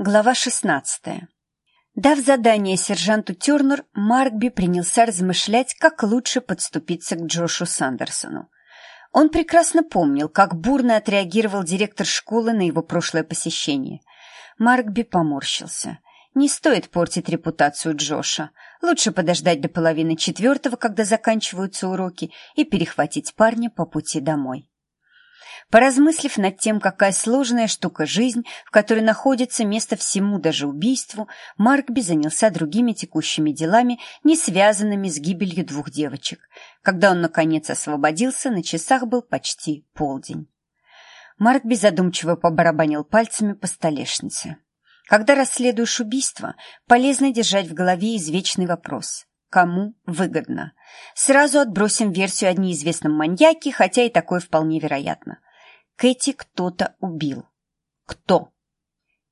Глава 16. Дав задание сержанту Тернер, Маркби принялся размышлять, как лучше подступиться к Джошу Сандерсону. Он прекрасно помнил, как бурно отреагировал директор школы на его прошлое посещение. Маркби поморщился. Не стоит портить репутацию Джоша. Лучше подождать до половины четвертого, когда заканчиваются уроки, и перехватить парня по пути домой. Поразмыслив над тем, какая сложная штука жизнь, в которой находится место всему, даже убийству, Маркби занялся другими текущими делами, не связанными с гибелью двух девочек. Когда он, наконец, освободился, на часах был почти полдень. Маркби задумчиво побарабанил пальцами по столешнице. Когда расследуешь убийство, полезно держать в голове извечный вопрос – кому выгодно. Сразу отбросим версию о неизвестном маньяке, хотя и такое вполне вероятно. Кэти кто-то убил. Кто?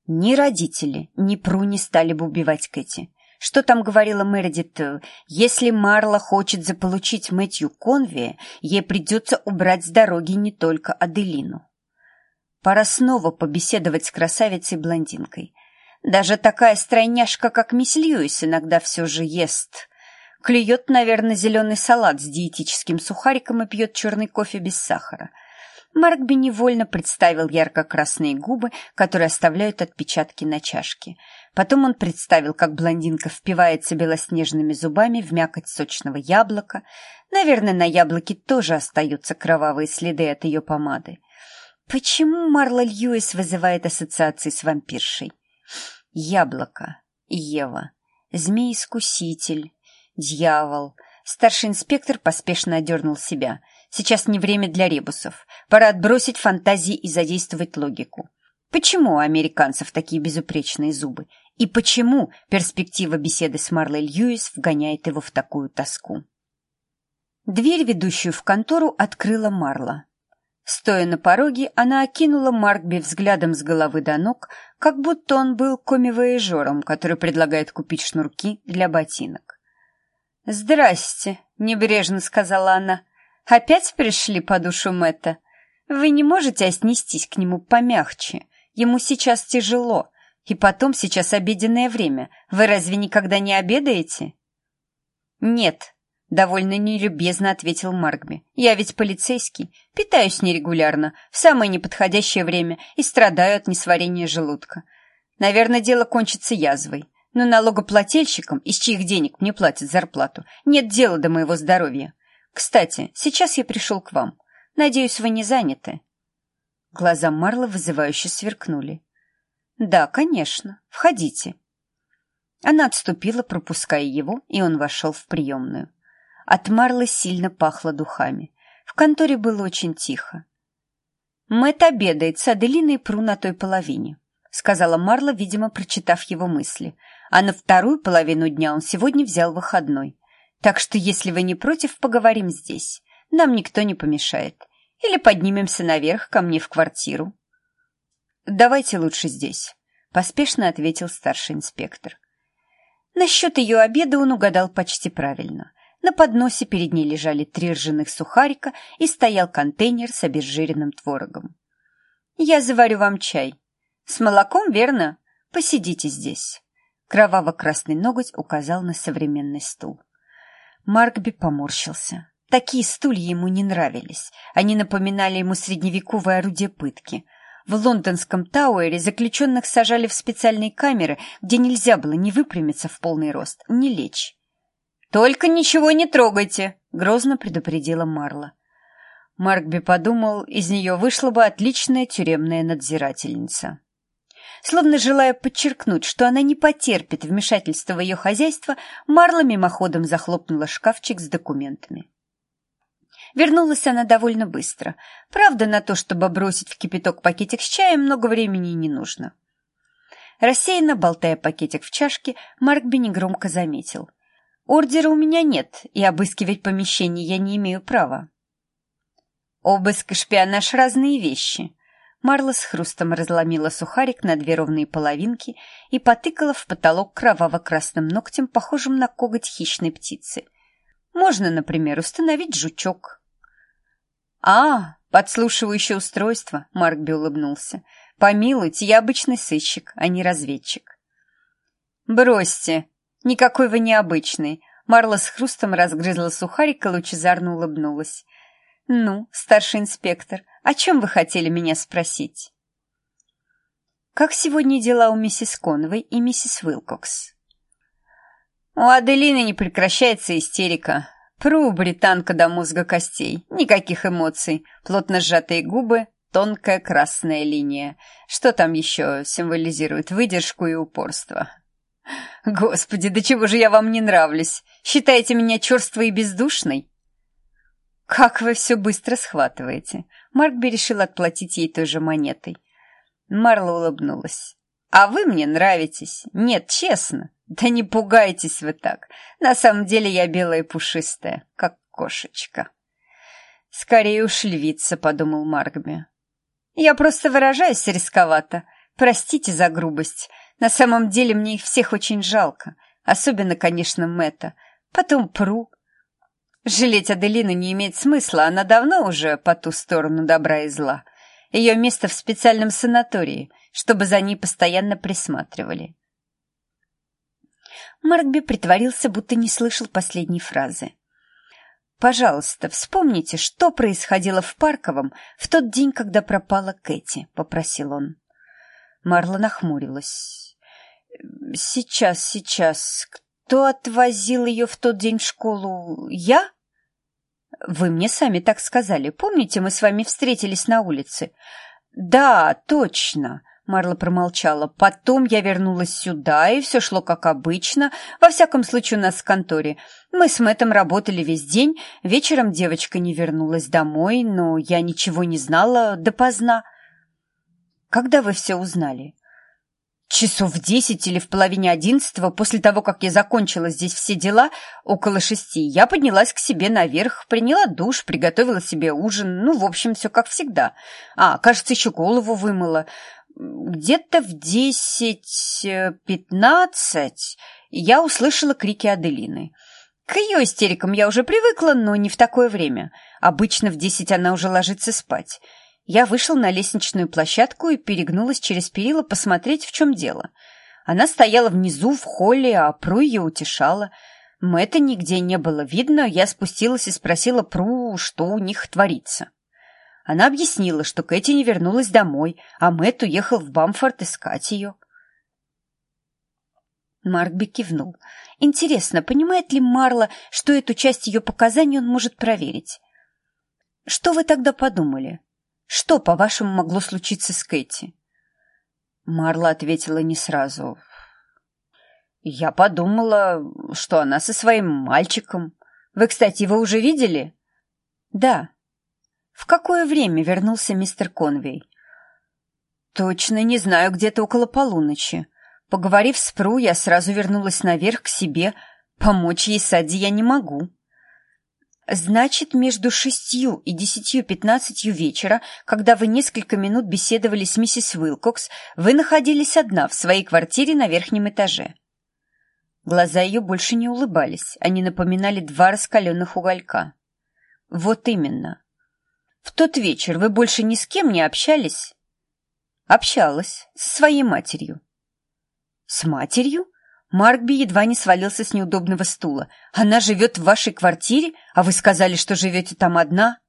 Ни родители, ни Пру не стали бы убивать Кэти. Что там говорила Мередит? Если Марла хочет заполучить Мэтью Конви, ей придется убрать с дороги не только Аделину. Пора снова побеседовать с красавицей-блондинкой. Даже такая стройняшка, как мисс Льюис, иногда все же ест. Клюет, наверное, зеленый салат с диетическим сухариком и пьет черный кофе без сахара — Маркби невольно представил ярко-красные губы, которые оставляют отпечатки на чашке. Потом он представил, как блондинка впивается белоснежными зубами в мякоть сочного яблока. Наверное, на яблоке тоже остаются кровавые следы от ее помады. Почему Марла Льюис вызывает ассоциации с вампиршей? Яблоко, Ева, змей-искуситель, дьявол. Старший инспектор поспешно одернул себя — Сейчас не время для ребусов. Пора отбросить фантазии и задействовать логику. Почему у американцев такие безупречные зубы? И почему перспектива беседы с Марлой Льюис вгоняет его в такую тоску? Дверь, ведущую в контору, открыла Марла. Стоя на пороге, она окинула Маркби взглядом с головы до ног, как будто он был комивояжером, который предлагает купить шнурки для ботинок. «Здрасте», — небрежно сказала она. Опять пришли по душу Мэтта? Вы не можете отнестись к нему помягче. Ему сейчас тяжело. И потом сейчас обеденное время. Вы разве никогда не обедаете? Нет, довольно нелюбезно ответил Маркби. Я ведь полицейский. Питаюсь нерегулярно, в самое неподходящее время и страдаю от несварения желудка. Наверное, дело кончится язвой. Но налогоплательщикам, из чьих денег мне платят зарплату, нет дела до моего здоровья. Кстати, сейчас я пришел к вам. Надеюсь, вы не заняты. Глаза Марла вызывающе сверкнули. Да, конечно. Входите. Она отступила, пропуская его, и он вошел в приемную. От Марлы сильно пахло духами. В конторе было очень тихо. Мэтт обедает с Аделиной Пру на той половине, сказала Марла, видимо, прочитав его мысли. А на вторую половину дня он сегодня взял выходной. Так что, если вы не против, поговорим здесь. Нам никто не помешает. Или поднимемся наверх ко мне в квартиру. Давайте лучше здесь, поспешно ответил старший инспектор. Насчет ее обеда он угадал почти правильно. На подносе перед ней лежали три ржаных сухарика и стоял контейнер с обезжиренным творогом. «Я заварю вам чай. С молоком, верно? Посидите здесь». Кроваво-красный ноготь указал на современный стул. Маркби поморщился. Такие стулья ему не нравились. Они напоминали ему средневековое орудие пытки. В лондонском Тауэре заключенных сажали в специальные камеры, где нельзя было ни выпрямиться в полный рост, ни лечь. «Только ничего не трогайте!» — грозно предупредила Марла. Маркби подумал, из нее вышла бы отличная тюремная надзирательница. Словно желая подчеркнуть, что она не потерпит вмешательства в ее хозяйство, Марла мимоходом захлопнула шкафчик с документами. Вернулась она довольно быстро. Правда, на то, чтобы бросить в кипяток пакетик с чаем, много времени не нужно. Рассеянно болтая пакетик в чашке, Маркби негромко заметил. «Ордера у меня нет, и обыскивать помещение я не имею права». «Обыск и шпионаж — разные вещи», Марла с хрустом разломила сухарик на две ровные половинки и потыкала в потолок кроваво-красным ногтем, похожим на коготь хищной птицы. Можно, например, установить жучок. «А, подслушивающее устройство», — Маркби улыбнулся. Помилуйте, я обычный сыщик, а не разведчик. Бросьте, никакой вы не обычный. Марла с хрустом разгрызла сухарик и лучезарно улыбнулась. «Ну, старший инспектор, о чем вы хотели меня спросить?» «Как сегодня дела у миссис Коновой и миссис Уилкокс?» «У Аделины не прекращается истерика. Пру, британка до мозга костей. Никаких эмоций. Плотно сжатые губы, тонкая красная линия. Что там еще символизирует выдержку и упорство?» «Господи, да чего же я вам не нравлюсь? Считаете меня черствой и бездушной?» «Как вы все быстро схватываете!» Маркби решил отплатить ей той же монетой. Марла улыбнулась. «А вы мне нравитесь. Нет, честно. Да не пугайтесь вы так. На самом деле я белая и пушистая, как кошечка». «Скорее уж львица», — подумал Маркби. «Я просто выражаюсь рисковато. Простите за грубость. На самом деле мне их всех очень жалко. Особенно, конечно, Мэтта. Потом Пру. Жалеть Аделину не имеет смысла, она давно уже по ту сторону добра и зла. Ее место в специальном санатории, чтобы за ней постоянно присматривали. Маркби притворился, будто не слышал последней фразы. «Пожалуйста, вспомните, что происходило в Парковом в тот день, когда пропала Кэти», — попросил он. Марла нахмурилась. «Сейчас, сейчас. Кто отвозил ее в тот день в школу? Я?» «Вы мне сами так сказали. Помните, мы с вами встретились на улице?» «Да, точно», — Марла промолчала. «Потом я вернулась сюда, и все шло как обычно. Во всяком случае, у нас в конторе. Мы с Мэттом работали весь день. Вечером девочка не вернулась домой, но я ничего не знала допоздна». «Когда вы все узнали?» Часов в десять или в половине одиннадцатого, после того, как я закончила здесь все дела, около шести, я поднялась к себе наверх, приняла душ, приготовила себе ужин, ну, в общем, все как всегда. А, кажется, еще голову вымыла. Где-то в десять-пятнадцать я услышала крики Аделины. К ее истерикам я уже привыкла, но не в такое время. Обычно в десять она уже ложится спать. Я вышел на лестничную площадку и перегнулась через перила посмотреть, в чем дело. Она стояла внизу, в холле, а Пру ее утешала. Мэтта нигде не было видно, я спустилась и спросила Пру, что у них творится. Она объяснила, что Кэти не вернулась домой, а Мэтт уехал в Бамфорд искать ее. Маркби кивнул. Интересно, понимает ли Марла, что эту часть ее показаний он может проверить? Что вы тогда подумали? Что, по-вашему, могло случиться с Кэти? Марла ответила не сразу. Я подумала, что она со своим мальчиком. Вы, кстати, его уже видели? Да. В какое время вернулся мистер Конвей? Точно не знаю, где-то около полуночи. Поговорив с Пру, я сразу вернулась наверх к себе. Помочь ей Сади я не могу. Значит, между шестью и десятью пятнадцатью вечера, когда вы несколько минут беседовали с миссис Уилкокс, вы находились одна в своей квартире на верхнем этаже. Глаза ее больше не улыбались, они напоминали два раскаленных уголька. Вот именно. В тот вечер вы больше ни с кем не общались? Общалась, со своей матерью. С матерью? Маркби едва не свалился с неудобного стула. «Она живет в вашей квартире, а вы сказали, что живете там одна?»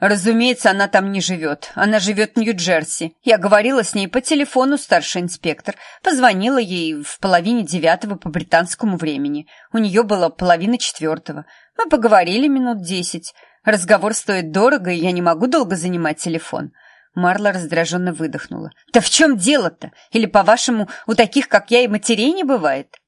«Разумеется, она там не живет. Она живет в Нью-Джерси. Я говорила с ней по телефону, старший инспектор. Позвонила ей в половине девятого по британскому времени. У нее было половина четвертого. Мы поговорили минут десять. Разговор стоит дорого, и я не могу долго занимать телефон. Марла раздраженно выдохнула. «Да в чем дело-то? Или, по-вашему, у таких, как я, и матерей не бывает?»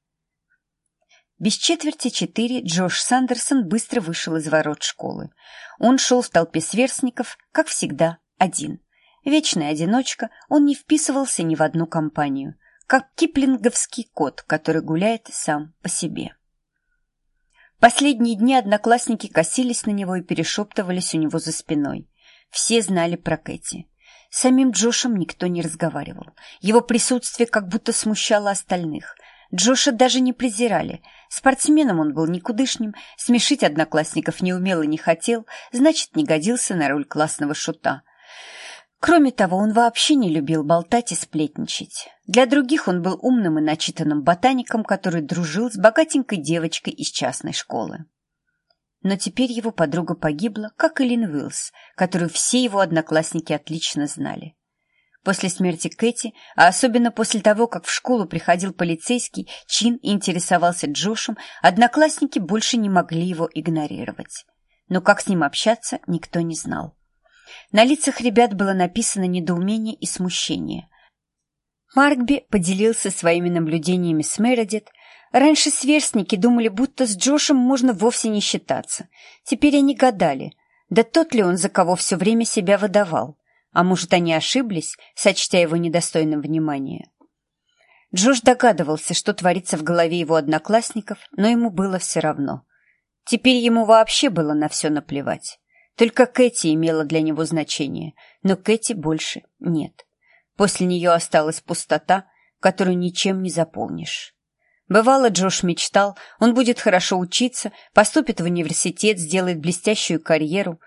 Без четверти четыре Джош Сандерсон быстро вышел из ворот школы. Он шел в толпе сверстников, как всегда, один. Вечный одиночка, он не вписывался ни в одну компанию, как киплинговский кот, который гуляет сам по себе. Последние дни одноклассники косились на него и перешептывались у него за спиной. Все знали про Кэти. С самим Джошем никто не разговаривал. Его присутствие как будто смущало остальных. Джоша даже не презирали. Спортсменом он был никудышним, смешить одноклассников не умел и не хотел, значит, не годился на роль классного шута. Кроме того, он вообще не любил болтать и сплетничать. Для других он был умным и начитанным ботаником, который дружил с богатенькой девочкой из частной школы. Но теперь его подруга погибла, как и Лин Уиллс, которую все его одноклассники отлично знали. После смерти Кэти, а особенно после того, как в школу приходил полицейский, Чин интересовался Джошем, одноклассники больше не могли его игнорировать. Но как с ним общаться, никто не знал. На лицах ребят было написано недоумение и смущение. Маркби поделился своими наблюдениями с Мередит. Раньше сверстники думали, будто с Джошем можно вовсе не считаться. Теперь они гадали, да тот ли он, за кого все время себя выдавал. А может, они ошиблись, сочтя его недостойным внимания. Джош догадывался, что творится в голове его одноклассников, но ему было все равно. Теперь ему вообще было на все наплевать. Только Кэти имела для него значение, но Кэти больше нет. После нее осталась пустота, которую ничем не заполнишь. Бывало, Джош мечтал, он будет хорошо учиться, поступит в университет, сделает блестящую карьеру.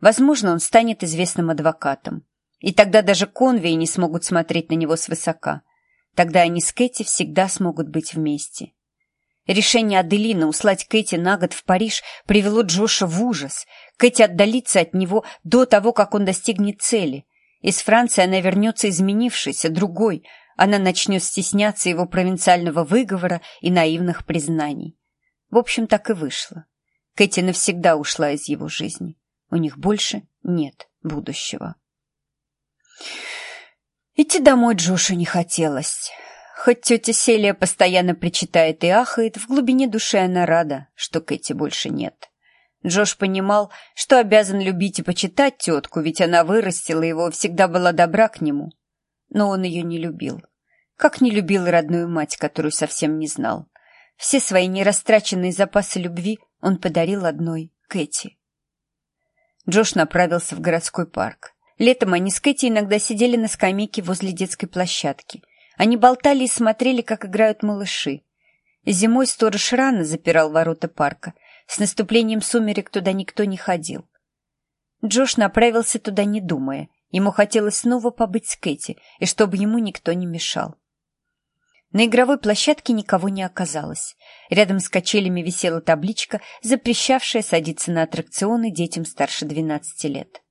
Возможно, он станет известным адвокатом. И тогда даже конвеи не смогут смотреть на него свысока. Тогда они с Кэти всегда смогут быть вместе. Решение Аделины услать Кэти на год в Париж привело Джоша в ужас. Кэти отдалится от него до того, как он достигнет цели. Из Франции она вернется изменившейся, другой. Она начнет стесняться его провинциального выговора и наивных признаний. В общем, так и вышло. Кэти навсегда ушла из его жизни. У них больше нет будущего. Идти домой Джошу не хотелось. Хоть тетя Селия постоянно причитает и ахает, в глубине души она рада, что Кэти больше нет. Джош понимал, что обязан любить и почитать тетку, ведь она вырастила его, всегда была добра к нему. Но он ее не любил. Как не любил родную мать, которую совсем не знал. Все свои нерастраченные запасы любви он подарил одной Кэти. Джош направился в городской парк. Летом они с Кэти иногда сидели на скамейке возле детской площадки. Они болтали и смотрели, как играют малыши. Зимой сторож рано запирал ворота парка. С наступлением сумерек туда никто не ходил. Джош направился туда, не думая. Ему хотелось снова побыть с Кэти, и чтобы ему никто не мешал. На игровой площадке никого не оказалось. Рядом с качелями висела табличка, запрещавшая садиться на аттракционы детям старше 12 лет.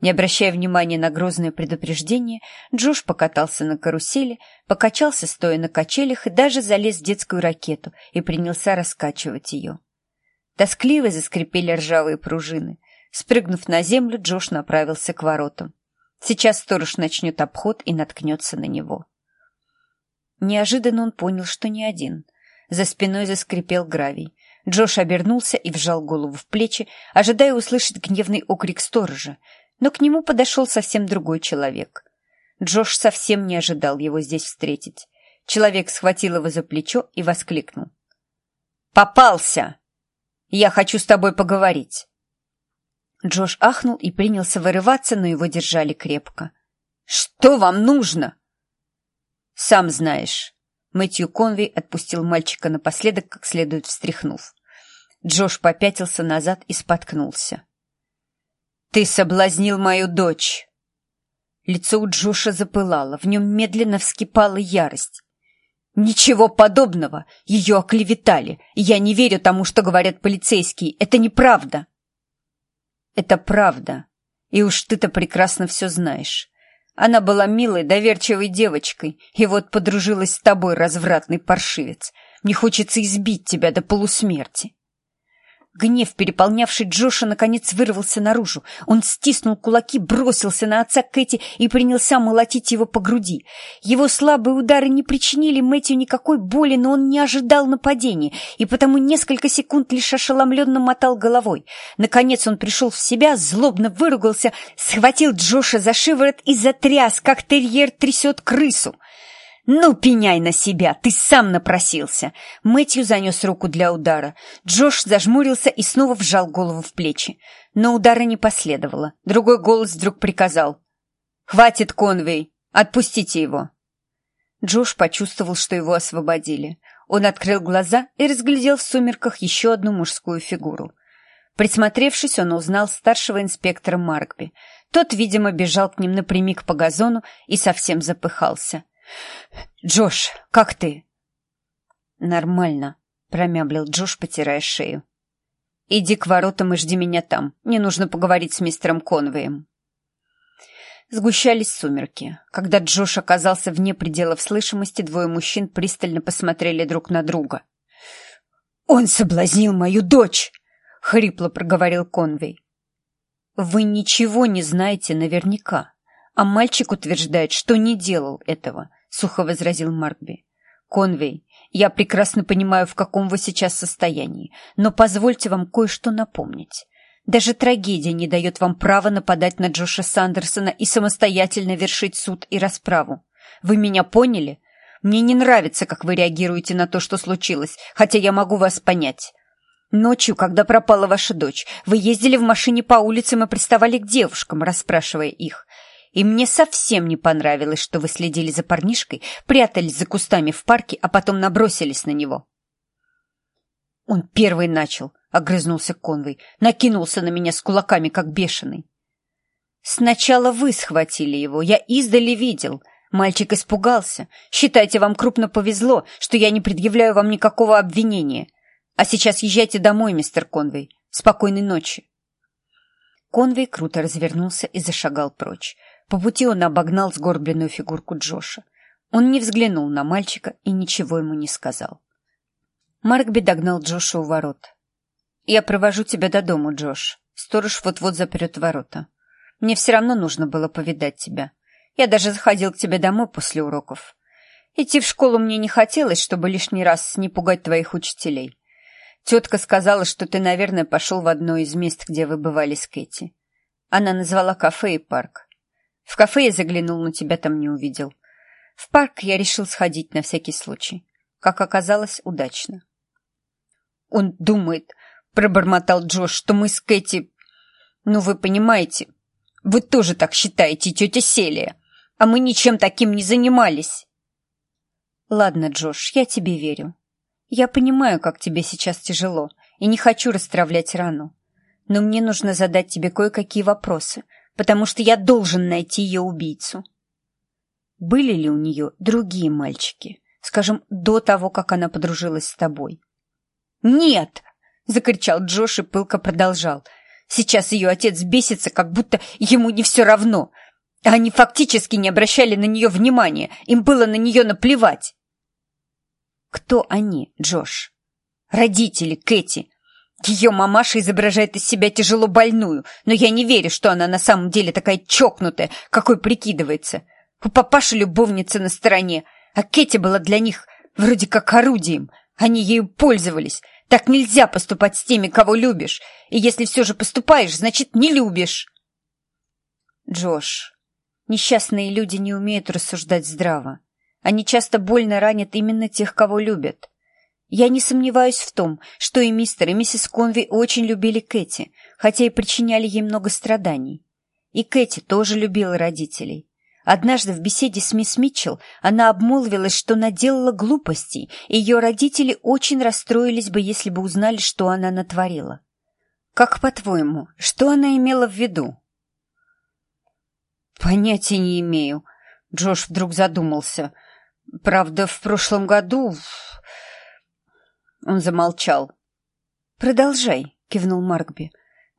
Не обращая внимания на грозное предупреждение, Джош покатался на карусели, покачался стоя на качелях и даже залез в детскую ракету и принялся раскачивать ее. Тоскливо заскрипели ржавые пружины. Спрыгнув на землю, Джош направился к воротам. Сейчас сторож начнет обход и наткнется на него. Неожиданно он понял, что не один. За спиной заскрипел гравий. Джош обернулся и вжал голову в плечи, ожидая услышать гневный окрик сторожа, но к нему подошел совсем другой человек. Джош совсем не ожидал его здесь встретить. Человек схватил его за плечо и воскликнул. «Попался! Я хочу с тобой поговорить!» Джош ахнул и принялся вырываться, но его держали крепко. «Что вам нужно?» «Сам знаешь». Мэтью Конвей отпустил мальчика напоследок, как следует встряхнув. Джош попятился назад и споткнулся. «Ты соблазнил мою дочь!» Лицо у Джоша запылало, в нем медленно вскипала ярость. «Ничего подобного! Ее оклеветали! Я не верю тому, что говорят полицейские! Это неправда!» «Это правда, и уж ты-то прекрасно все знаешь. Она была милой, доверчивой девочкой, и вот подружилась с тобой, развратный паршивец. Мне хочется избить тебя до полусмерти!» Гнев, переполнявший Джоша, наконец вырвался наружу. Он стиснул кулаки, бросился на отца Кэти и принялся молотить его по груди. Его слабые удары не причинили Мэтью никакой боли, но он не ожидал нападения, и потому несколько секунд лишь ошеломленно мотал головой. Наконец он пришел в себя, злобно выругался, схватил Джоша за шиворот и затряс, как терьер трясет крысу. «Ну, пеняй на себя, ты сам напросился!» Мэтью занес руку для удара. Джош зажмурился и снова вжал голову в плечи. Но удара не последовало. Другой голос вдруг приказал. «Хватит, Конвей! Отпустите его!» Джош почувствовал, что его освободили. Он открыл глаза и разглядел в сумерках еще одну мужскую фигуру. Присмотревшись, он узнал старшего инспектора Маркби. Тот, видимо, бежал к ним напрямик по газону и совсем запыхался. «Джош, как ты?» «Нормально», — промямлил Джош, потирая шею. «Иди к воротам и жди меня там. Мне нужно поговорить с мистером Конвеем». Сгущались сумерки. Когда Джош оказался вне пределов слышимости, двое мужчин пристально посмотрели друг на друга. «Он соблазнил мою дочь!» — хрипло проговорил Конвей. «Вы ничего не знаете наверняка, а мальчик утверждает, что не делал этого», — сухо возразил Маркби. «Конвей, я прекрасно понимаю, в каком вы сейчас состоянии, но позвольте вам кое-что напомнить. Даже трагедия не дает вам права нападать на Джоша Сандерсона и самостоятельно вершить суд и расправу. Вы меня поняли? Мне не нравится, как вы реагируете на то, что случилось, хотя я могу вас понять. Ночью, когда пропала ваша дочь, вы ездили в машине по улицам и приставали к девушкам, расспрашивая их. И мне совсем не понравилось, что вы следили за парнишкой, прятались за кустами в парке, а потом набросились на него. Он первый начал, — огрызнулся Конвой, накинулся на меня с кулаками, как бешеный. Сначала вы схватили его, я издали видел. Мальчик испугался. Считайте, вам крупно повезло, что я не предъявляю вам никакого обвинения. А сейчас езжайте домой, мистер Конвей. Спокойной ночи. Конвей круто развернулся и зашагал прочь. По пути он обогнал сгорбленную фигурку Джоша. Он не взглянул на мальчика и ничего ему не сказал. Маркби догнал Джоша у ворот. «Я провожу тебя до дому, Джош. Сторож вот-вот запрет ворота. Мне все равно нужно было повидать тебя. Я даже заходил к тебе домой после уроков. Идти в школу мне не хотелось, чтобы лишний раз не пугать твоих учителей. Тетка сказала, что ты, наверное, пошел в одно из мест, где вы бывали с Кэти. Она назвала кафе и парк. В кафе я заглянул, но тебя там не увидел. В парк я решил сходить на всякий случай. Как оказалось, удачно. Он думает, пробормотал Джош, что мы с Кэти... Ну, вы понимаете, вы тоже так считаете, тетя Селия, а мы ничем таким не занимались. Ладно, Джош, я тебе верю. Я понимаю, как тебе сейчас тяжело, и не хочу расстравлять рану. Но мне нужно задать тебе кое-какие вопросы — потому что я должен найти ее убийцу. Были ли у нее другие мальчики, скажем, до того, как она подружилась с тобой? «Нет!» — закричал Джош и пылко продолжал. «Сейчас ее отец бесится, как будто ему не все равно. Они фактически не обращали на нее внимания, им было на нее наплевать». «Кто они, Джош?» «Родители Кэти, ее мамаша изображает из себя тяжело больную, но я не верю, что она на самом деле такая чокнутая, какой прикидывается. У папаши любовница на стороне, а Кэти была для них вроде как орудием. Они ею пользовались. Так нельзя поступать с теми, кого любишь. И если все же поступаешь, значит, не любишь. Джош, несчастные люди не умеют рассуждать здраво. Они часто больно ранят именно тех, кого любят. Я не сомневаюсь в том, что и мистер, и миссис Конви очень любили Кэти, хотя и причиняли ей много страданий. И Кэти тоже любила родителей. Однажды в беседе с мисс Митчелл она обмолвилась, что наделала глупостей, и ее родители очень расстроились бы, если бы узнали, что она натворила. Как по-твоему, что она имела в виду? Понятия не имею. Джош вдруг задумался. Правда, в прошлом году он замолчал. «Продолжай», — кивнул Маркби.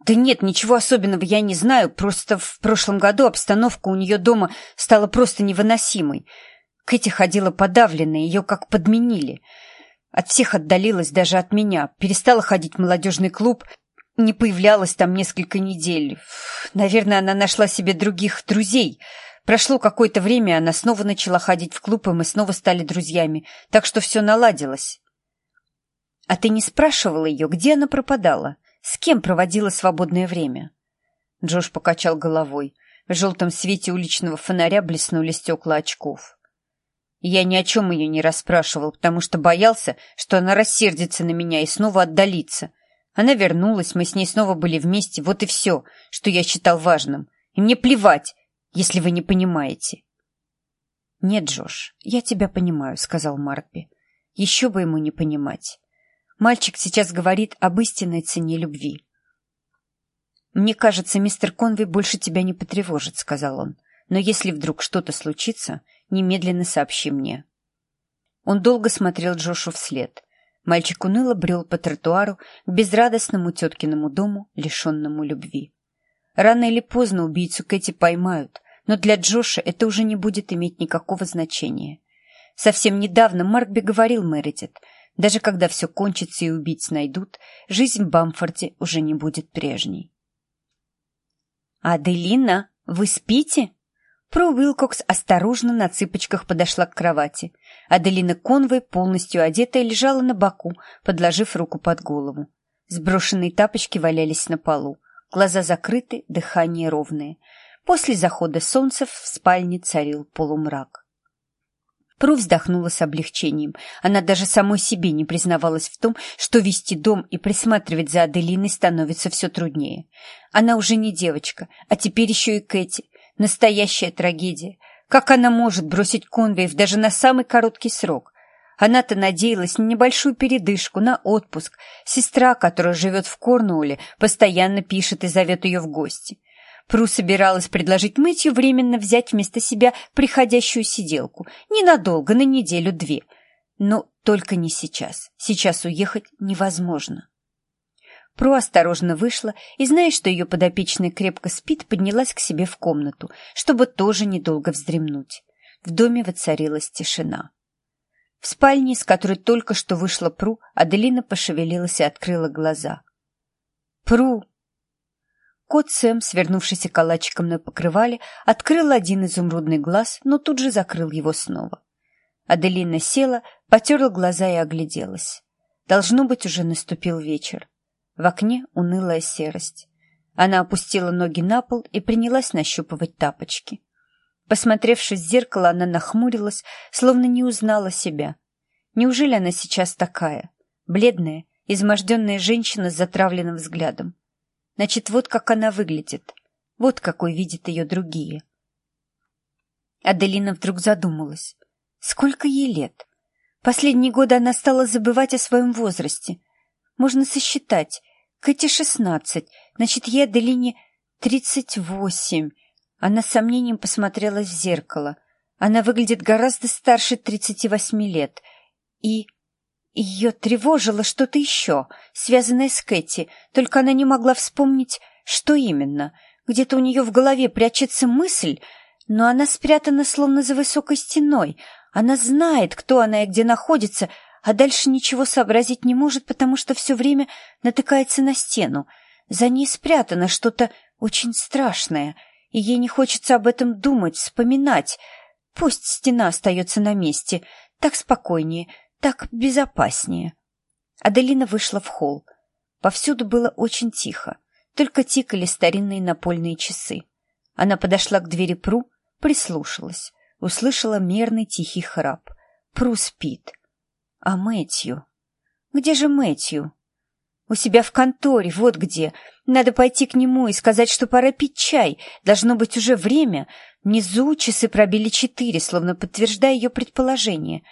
«Да нет, ничего особенного я не знаю, просто в прошлом году обстановка у нее дома стала просто невыносимой. Кэти ходила подавленная, ее как подменили. От всех отдалилась даже от меня, перестала ходить в молодежный клуб, не появлялась там несколько недель. Наверное, она нашла себе других друзей». Прошло какое-то время, она снова начала ходить в клуб, и мы снова стали друзьями, так что все наладилось. А ты не спрашивал ее, где она пропадала? С кем проводила свободное время?» Джош покачал головой. В желтом свете уличного фонаря блеснули стекла очков. Я ни о чем ее не расспрашивал, потому что боялся, что она рассердится на меня и снова отдалится. Она вернулась, мы с ней снова были вместе, вот и все, что я считал важным. И мне плевать, если вы не понимаете. «Нет, Джош, я тебя понимаю», — сказал Маркби. «Еще бы ему не понимать. Мальчик сейчас говорит об истинной цене любви. «Мне кажется, мистер Конвей больше тебя не потревожит», — сказал он. «Но если вдруг что-то случится, немедленно сообщи мне». Он долго смотрел Джошу вслед. Мальчик уныло брел по тротуару к безрадостному теткиному дому, лишенному любви. Рано или поздно убийцу Кэти поймают, но для Джоша это уже не будет иметь никакого значения. Совсем недавно Маркби говорил Мередит, даже когда все кончится и убийц найдут, жизнь в Бамфорде уже не будет прежней. «Аделина, вы спите?» Про Уилкокс осторожно на цыпочках подошла к кровати. Аделина Конвой, полностью одетая, лежала на боку, подложив руку под голову. Сброшенные тапочки валялись на полу. Глаза закрыты, дыхание ровное. После захода солнца в спальне царил полумрак. Пру вздохнула с облегчением. Она даже самой себе не признавалась в том, что вести дом и присматривать за Аделиной становится все труднее. Она уже не девочка, а теперь еще и Кэти. Настоящая трагедия. Как она может бросить конвейв даже на самый короткий срок? Она-то надеялась на небольшую передышку, на отпуск. Сестра, которая живет в Корнуолле, постоянно пишет и зовет ее в гости. Пру собиралась предложить Мэтью временно взять вместо себя приходящую сиделку. Ненадолго, на неделю-две. Но только не сейчас. Сейчас уехать невозможно. Про осторожно вышла и, зная, что ее подопечный крепко спит, поднялась к себе в комнату, чтобы тоже недолго вздремнуть. В доме воцарилась тишина. В спальне, из которой только что вышла Пру, Аделина пошевелилась и открыла глаза. «Пру!» Кот Сэм, свернувшийся калачиком на покрывале, открыл один изумрудный глаз, но тут же закрыл его снова. Аделина села, потерла глаза и огляделась. Должно быть, уже наступил вечер. В окне унылая серость. Она опустила ноги на пол и принялась нащупывать тапочки. Посмотревшись в зеркало, она нахмурилась, словно не узнала себя. Неужели она сейчас такая? Бледная, изможденная женщина с затравленным взглядом. Значит, вот как она выглядит. Вот какой видят ее другие. Аделина вдруг задумалась. Сколько ей лет? Последние годы она стала забывать о своем возрасте. Можно сосчитать. Кэти шестнадцать, значит, ей Аделине тридцать восемь. Она с сомнением посмотрела в зеркало. Она выглядит гораздо старше тридцати восьми лет. И ее тревожило что-то еще, связанное с Кэти, только она не могла вспомнить, что именно. Где-то у нее в голове прячется мысль, но она спрятана словно за высокой стеной. Она знает, кто она и где находится, а дальше ничего сообразить не может, потому что все время натыкается на стену. За ней спрятано что-то очень страшное, и ей не хочется об этом думать, вспоминать. Пусть стена остается на месте, так спокойнее, так безопаснее. Аделина вышла в холл. Повсюду было очень тихо, только тикали старинные напольные часы. Она подошла к двери Пру, прислушалась, услышала мерный тихий храп. Пру спит. А Мэтью? Где же Мэтью? У себя в конторе, вот где. Надо пойти к нему и сказать, что пора пить чай. Должно быть уже время. Внизу часы пробили четыре, словно подтверждая ее предположение.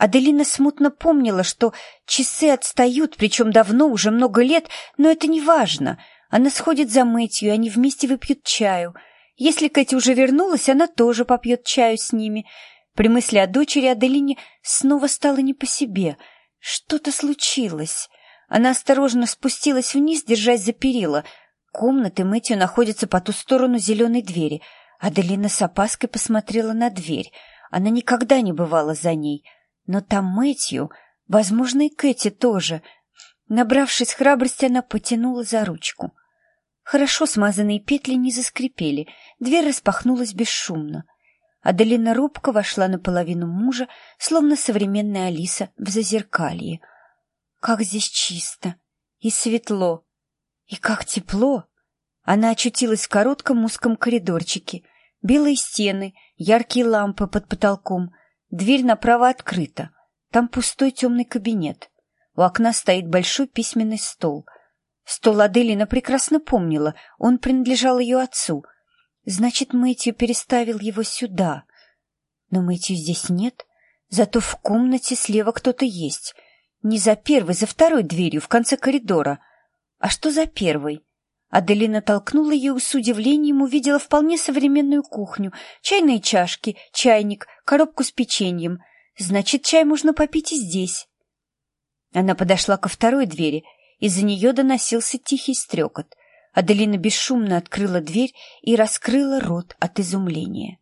Аделина смутно помнила, что часы отстают, причем давно, уже много лет, но это не важно. Она сходит за Мэтью, и они вместе выпьют чаю. Если Кэти уже вернулась, она тоже попьет чаю с ними. При мысли о дочери Аделине снова стало не по себе. Что-то случилось. Она осторожно спустилась вниз, держась за перила. Комнаты Мэтью находятся по ту сторону зеленой двери. Аделина с опаской посмотрела на дверь. Она никогда не бывала за ней. Но там Мэтью, возможно, и Кэти тоже. Набравшись храбрости, она потянула за ручку. Хорошо смазанные петли не заскрипели, дверь распахнулась бесшумно. Аделина робко вошла наполовину мужа, словно современная Алиса в зазеркалье. Как здесь чисто и светло, и как тепло! Она очутилась в коротком узком коридорчике. Белые стены, яркие лампы под потолком. Дверь направо открыта. Там пустой темный кабинет. У окна стоит большой письменный стол. Стол Аделина прекрасно помнила, он принадлежал ее отцу — Значит, Мэтью переставил его сюда. Но Мэтью здесь нет, зато в комнате слева кто-то есть. Не за первой, за второй дверью в конце коридора. А что за первой? Аделина толкнула ее и с удивлением увидела вполне современную кухню. Чайные чашки, чайник, коробку с печеньем. Значит, чай можно попить и здесь. Она подошла ко второй двери. Из-за нее доносился тихий стрекот. Аделина бесшумно открыла дверь и раскрыла рот от изумления.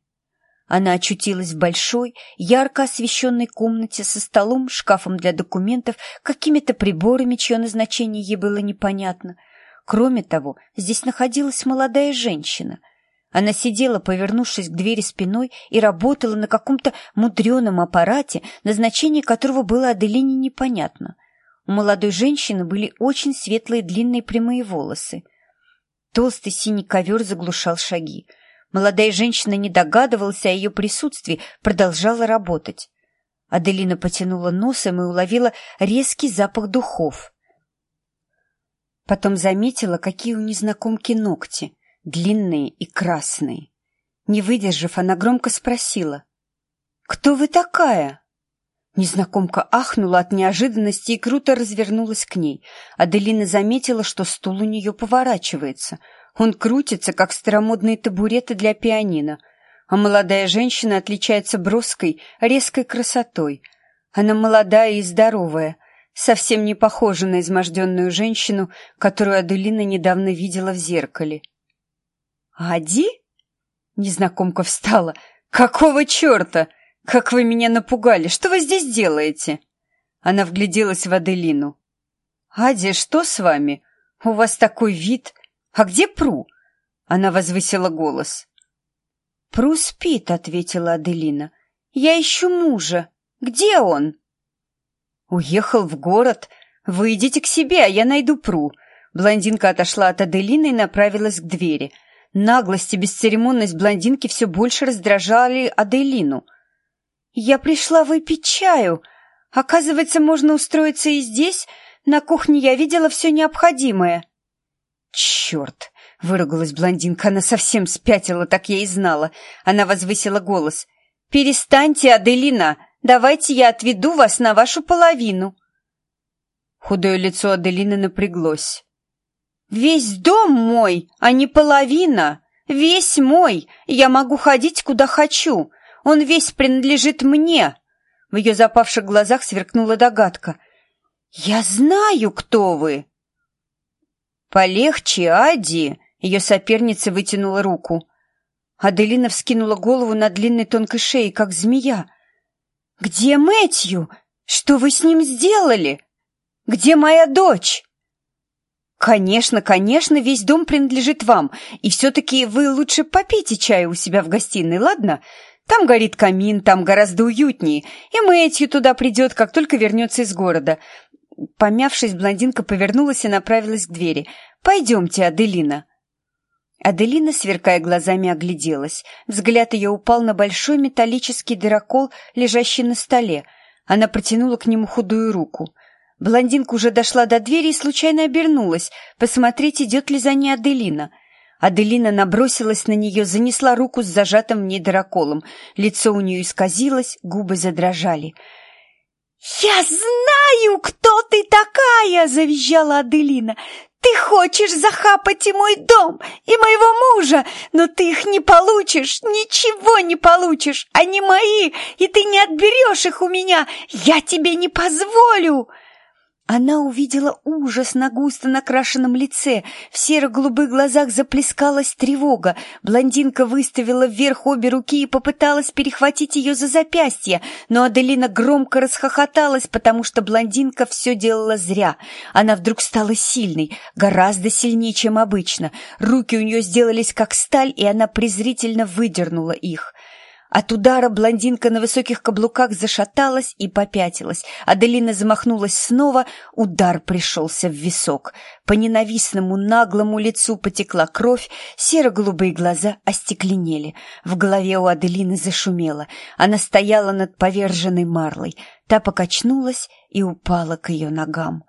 Она очутилась в большой, ярко освещенной комнате со столом, шкафом для документов, какими-то приборами, чье назначение ей было непонятно — Кроме того, здесь находилась молодая женщина. Она сидела, повернувшись к двери спиной, и работала на каком-то мудреном аппарате, назначение которого было Аделине непонятно. У молодой женщины были очень светлые длинные прямые волосы. Толстый синий ковер заглушал шаги. Молодая женщина не догадывалась о ее присутствии, продолжала работать. Аделина потянула носом и уловила резкий запах духов. Потом заметила, какие у незнакомки ногти, длинные и красные. Не выдержав, она громко спросила. «Кто вы такая?» Незнакомка ахнула от неожиданности и круто развернулась к ней. Аделина заметила, что стул у нее поворачивается. Он крутится, как старомодные табуреты для пианино. А молодая женщина отличается броской, резкой красотой. Она молодая и здоровая — совсем не похожа на изможденную женщину, которую Аделина недавно видела в зеркале. «Ади?» Незнакомка встала. «Какого черта? Как вы меня напугали! Что вы здесь делаете?» Она вгляделась в Аделину. «Ади, что с вами? У вас такой вид. А где Пру?» Она возвысила голос. «Пру спит», — ответила Аделина. «Я ищу мужа. Где он?» «Уехал в город? Вы идите к себе, а я найду Пру». Блондинка отошла от Аделины и направилась к двери. Наглость и бесцеремонность блондинки все больше раздражали Аделину. «Я пришла выпить чаю. Оказывается, можно устроиться и здесь. На кухне я видела все необходимое». «Черт!» — выругалась блондинка. Она совсем спятила, так я и знала. Она возвысила голос. «Перестаньте, Аделина! Давайте я отведу вас на вашу половину». Худое лицо Аделины напряглось. «Весь дом мой, а не половина. Весь мой. Я могу ходить, куда хочу. Он весь принадлежит мне». В ее запавших глазах сверкнула догадка. «Я знаю, кто вы!» «Полегче, Ади!» Ее соперница вытянула руку. Аделина вскинула голову на длинной тонкой шее, как змея. «Где Мэтью? Что вы с ним сделали? Где моя дочь?» «Конечно, конечно, весь дом принадлежит вам, и все-таки вы лучше попейте чаю у себя в гостиной, ладно? Там горит камин, там гораздо уютнее, и Мэтью туда придет, как только вернется из города». Помявшись, блондинка повернулась и направилась к двери. «Пойдемте, Аделина». Аделина, сверкая глазами, огляделась. Взгляд ее упал на большой металлический дырокол, лежащий на столе. Она протянула к нему худую руку. Блондинка уже дошла до двери и случайно обернулась, посмотреть, идет ли за ней Аделина. Аделина набросилась на нее, занесла руку с зажатым в ней дыроколом. Лицо у нее исказилось, губы задрожали. «Я знаю, кто ты такая!» — завизжала Аделина. Ты хочешь захапать и мой дом, и моего мужа, но ты их не получишь, ничего не получишь. Они мои, и ты не отберешь их у меня. Я тебе не позволю!» Она увидела ужас на густо накрашенном лице. В серо-голубых глазах заплескалась тревога. Блондинка выставила вверх обе руки и попыталась перехватить ее за запястье, но Аделина громко расхохоталась, потому что блондинка все делала зря. Она вдруг стала сильной, гораздо сильнее, чем обычно. Руки у нее сделались как сталь, и она презрительно выдернула их. От удара блондинка на высоких каблуках зашаталась и попятилась. Аделина замахнулась снова, удар пришелся в висок. По ненавистному наглому лицу потекла кровь, серо-голубые глаза остекленели. В голове у Аделины зашумело. Она стояла над поверженной марлой. Та покачнулась и упала к ее ногам.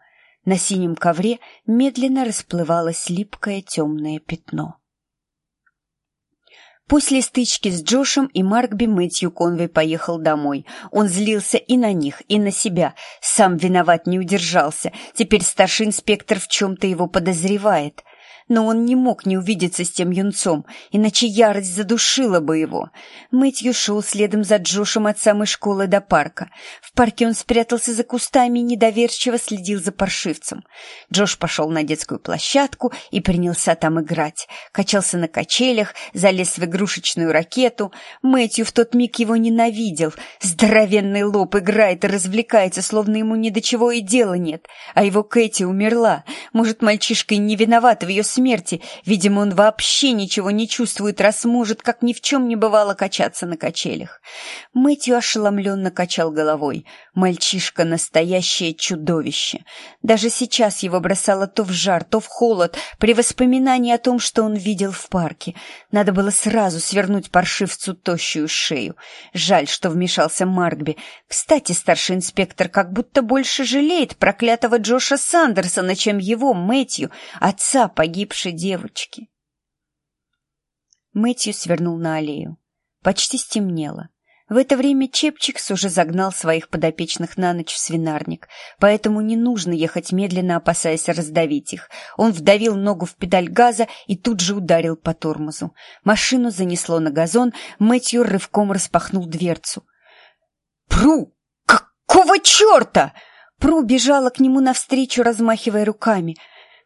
На синем ковре медленно расплывалось липкое темное пятно. После стычки с Джошем и Маркби Мэтью Конвей поехал домой. Он злился и на них, и на себя. Сам виноват не удержался. Теперь старший инспектор в чем-то его подозревает. Но он не мог не увидеться с тем юнцом, иначе ярость задушила бы его. Мэтью шел следом за Джошем от самой школы до парка. В парке он спрятался за кустами и недоверчиво следил за паршивцем. Джош пошел на детскую площадку и принялся там играть. Качался на качелях, залез в игрушечную ракету. Мэтью в тот миг его ненавидел. Здоровенный лоб играет и развлекается, словно ему ни до чего и дела нет. А его Кэти умерла. Может, мальчишка и не виноват в ее смерти. Видимо, он вообще ничего не чувствует, раз может, как ни в чем не бывало, качаться на качелях. Мэтью ошеломленно качал головой. Мальчишка — настоящее чудовище. Даже сейчас его бросало то в жар, то в холод, при воспоминании о том, что он видел в парке. Надо было сразу свернуть паршивцу тощую шею. Жаль, что вмешался Маркби. Кстати, старший инспектор как будто больше жалеет проклятого Джоша Сандерсона, чем его, Мэтью, отца погибшей девочки. Мэтью свернул на аллею. Почти стемнело. В это время Чепчикс уже загнал своих подопечных на ночь в свинарник, поэтому не нужно ехать медленно, опасаясь раздавить их. Он вдавил ногу в педаль газа и тут же ударил по тормозу. Машину занесло на газон, Мэтью рывком распахнул дверцу. «Пру! Какого черта?» Пру бежала к нему навстречу, размахивая руками.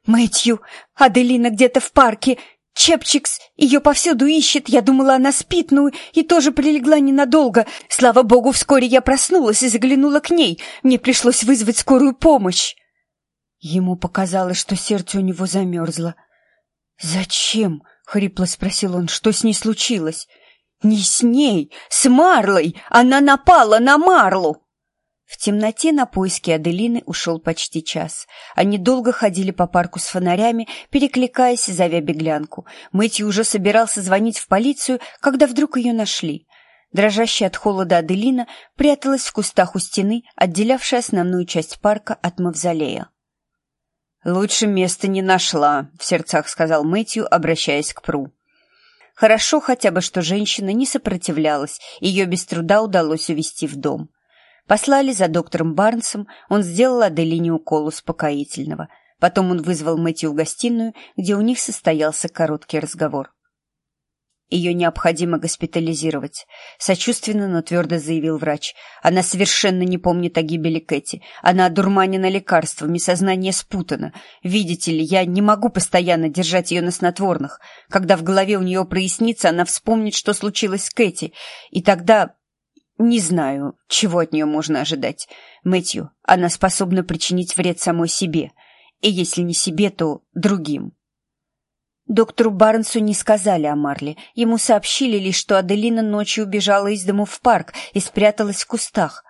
«Мэтью, Аделина где-то в парке. Чепчикс ее повсюду ищет. Я думала, она спит, ну и тоже прилегла ненадолго. Слава богу, вскоре я проснулась и заглянула к ней. Мне пришлось вызвать скорую помощь». Ему показалось, что сердце у него замерзло. «Зачем?» — хрипло спросил он. «Что с ней случилось?» «Не с ней, с Марлой! Она напала на Марлу!» В темноте на поиски Аделины ушел почти час. Они долго ходили по парку с фонарями, перекликаясь и зовя беглянку. Мэтью уже собирался звонить в полицию, когда вдруг ее нашли. Дрожащая от холода Аделина пряталась в кустах у стены, отделявшей основную часть парка от мавзолея. «Лучше места не нашла», — в сердцах сказал Мэтью, обращаясь к Пру. Хорошо хотя бы, что женщина не сопротивлялась, ее без труда удалось увести в дом. Послали за доктором Барнсом, он сделал Аделине укол успокоительного. Потом он вызвал Мэтью в гостиную, где у них состоялся короткий разговор. Ее необходимо госпитализировать, сочувственно, но твердо заявил врач. Она совершенно не помнит о гибели Кэти. Она одурманена лекарствами, сознание спутано. Видите ли, я не могу постоянно держать ее на снотворных. Когда в голове у нее прояснится, она вспомнит, что случилось с Кэти. И тогда не знаю, чего от нее можно ожидать. Мэтью, она способна причинить вред самой себе. И если не себе, то другим. Доктору Барнсу не сказали о Марле. Ему сообщили лишь, что Аделина ночью убежала из дому в парк и спряталась в кустах.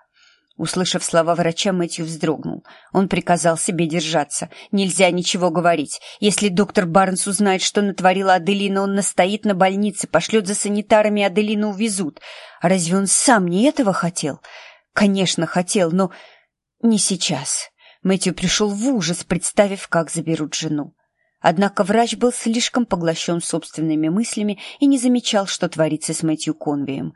Услышав слова врача, Мэтью вздрогнул. Он приказал себе держаться. Нельзя ничего говорить. Если доктор Барнс узнает, что натворила Аделина, он настоит на больнице, пошлет за санитарами, Аделину увезут. А разве он сам не этого хотел? Конечно, хотел, но не сейчас. Мэтью пришел в ужас, представив, как заберут жену. Однако врач был слишком поглощен собственными мыслями и не замечал, что творится с Мэтью Конвием.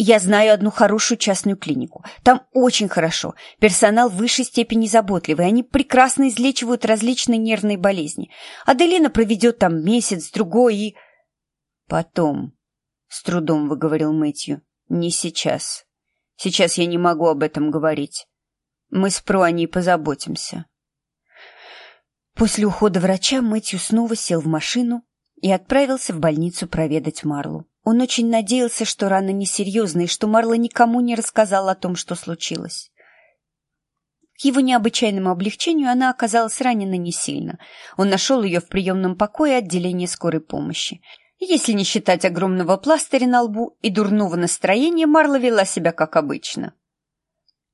Я знаю одну хорошую частную клинику. Там очень хорошо. Персонал в высшей степени заботливый. Они прекрасно излечивают различные нервные болезни. Аделина проведет там месяц-другой и... Потом, — с трудом выговорил Мэтью, — не сейчас. Сейчас я не могу об этом говорить. Мы с Про о ней позаботимся. После ухода врача Мэтью снова сел в машину и отправился в больницу проведать Марлу. Он очень надеялся, что рана несерьезная, и что Марла никому не рассказала о том, что случилось. К его необычайному облегчению она оказалась ранена не сильно. Он нашел ее в приемном покое отделения скорой помощи. Если не считать огромного пластыря на лбу и дурного настроения, Марла вела себя как обычно.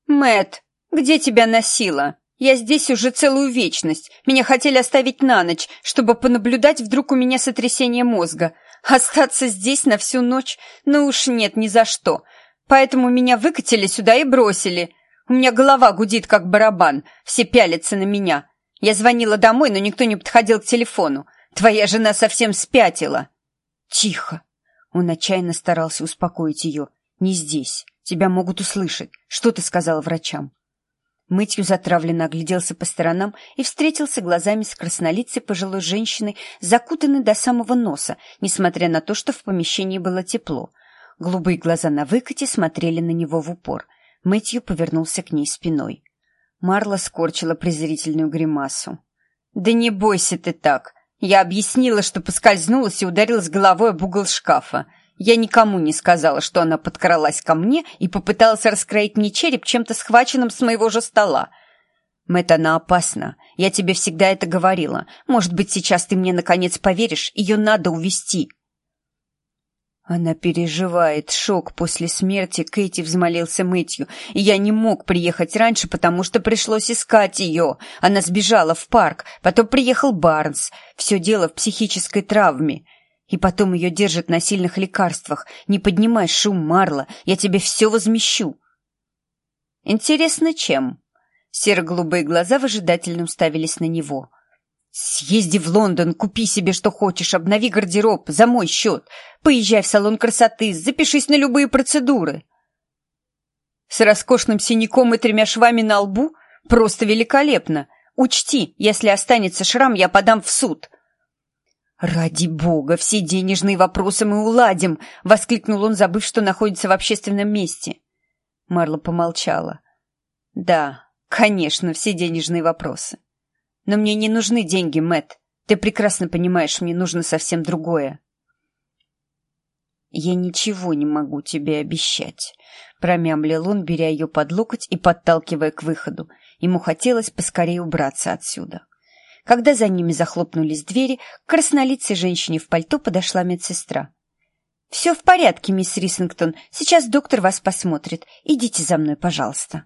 Мэт, где тебя носило? Я здесь уже целую вечность. Меня хотели оставить на ночь, чтобы понаблюдать, вдруг у меня сотрясение мозга. Остаться здесь на всю ночь? Ну уж нет, ни за что. Поэтому меня выкатили сюда и бросили. У меня голова гудит, как барабан. Все пялятся на меня. Я звонила домой, но никто не подходил к телефону. Твоя жена совсем спятила. Тихо. Он отчаянно старался успокоить ее. Не здесь. Тебя могут услышать. Что ты сказала врачам? Мытью затравленно огляделся по сторонам и встретился глазами с краснолицей пожилой женщиной, закутанной до самого носа, несмотря на то, что в помещении было тепло. Голубые глаза на выкате смотрели на него в упор. Мэтью повернулся к ней спиной. Марла скорчила презрительную гримасу. «Да не бойся ты так! Я объяснила, что поскользнулась и ударилась головой об угол шкафа. Я никому не сказала, что она подкралась ко мне и попыталась раскроить мне череп чем-то схваченным с моего же стола. Мэтт, она опасна. Я тебе всегда это говорила. Может быть, сейчас ты мне наконец поверишь, ее надо увести. Она переживает шок после смерти, Кэти взмолился Мэтью, и я не мог приехать раньше, потому что пришлось искать ее. Она сбежала в парк, потом приехал Барнс. Все дело в психической травме. И потом ее держат на сильных лекарствах. Не поднимай шум, Марла, я тебе все возмещу. Интересно, чем? Серо-голубые глаза выжидательно уставились на него. Съезди в Лондон, купи себе что хочешь, обнови гардероб за мой счет. Поезжай в салон красоты, запишись на любые процедуры. С роскошным синяком и тремя швами на лбу? Просто великолепно. Учти, если останется шрам, я подам в суд. «Ради бога, все денежные вопросы мы уладим!» — воскликнул он, забыв, что находится в общественном месте. Марла помолчала. «Да, конечно, все денежные вопросы. Но мне не нужны деньги, Мэт. Ты прекрасно понимаешь, мне нужно совсем другое». «Я ничего не могу тебе обещать», — промямлил он, беря ее под локоть и подталкивая к выходу. Ему хотелось поскорее убраться отсюда. Когда за ними захлопнулись двери, к краснолицей женщине в пальто подошла медсестра. «Все в порядке, мисс Рисингтон. Сейчас доктор вас посмотрит. Идите за мной, пожалуйста».